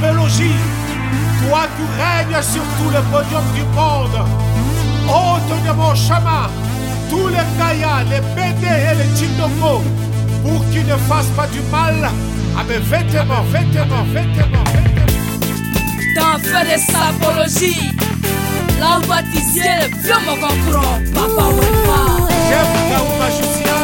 toi qui règnes sur tout le podium du monde, ôte de mon chemin tous les Gaïa, les Bédé et les Chindongo, pour qu'ils ne fassent pas du mal à mes vêtements, vêtements, vêtements, vêtements. Des sapologies, là où baptisé le vieux mon papa Wemba. Chef Kaou magicien,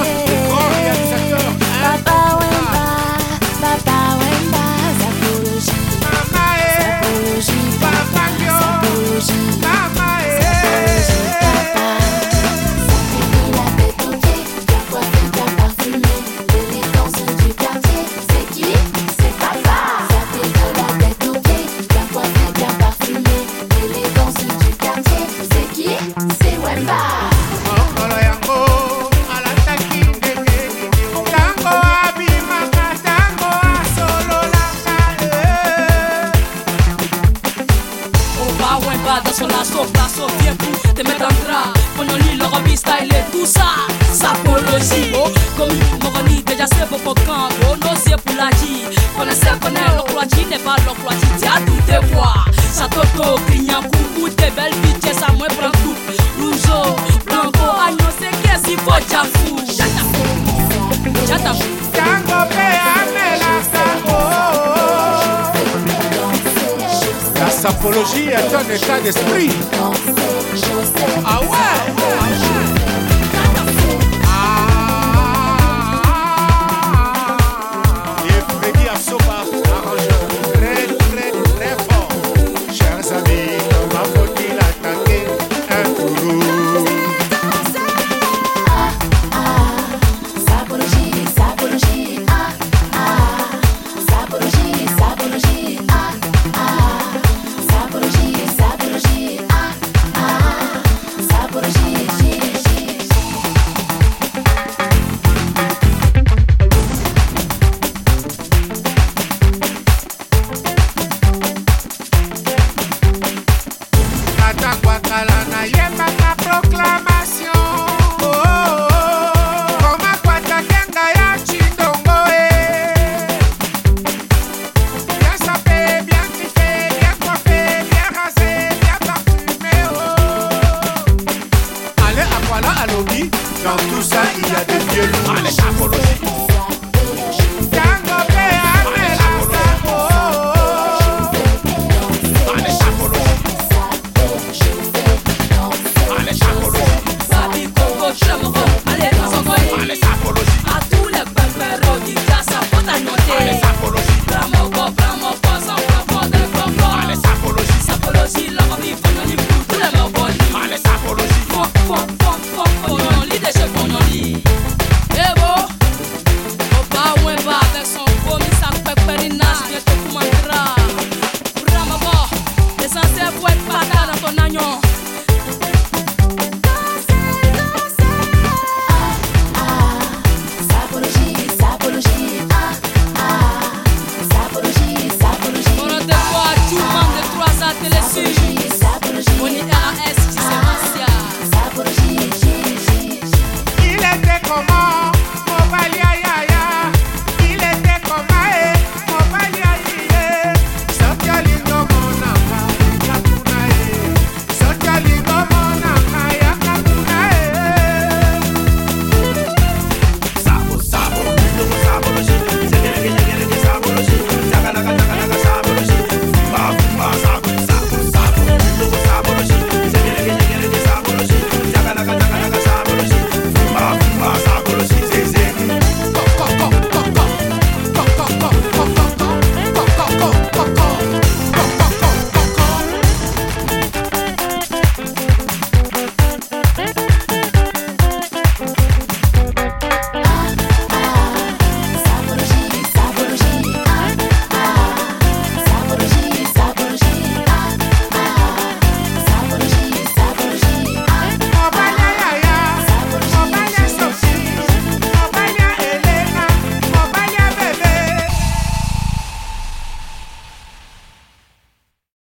bada son las dos, tiempo te me tendrá, con el hilo, a vista y le tusa, sapologivo, con mi sapologie est un état d'esprit. Ah ouais?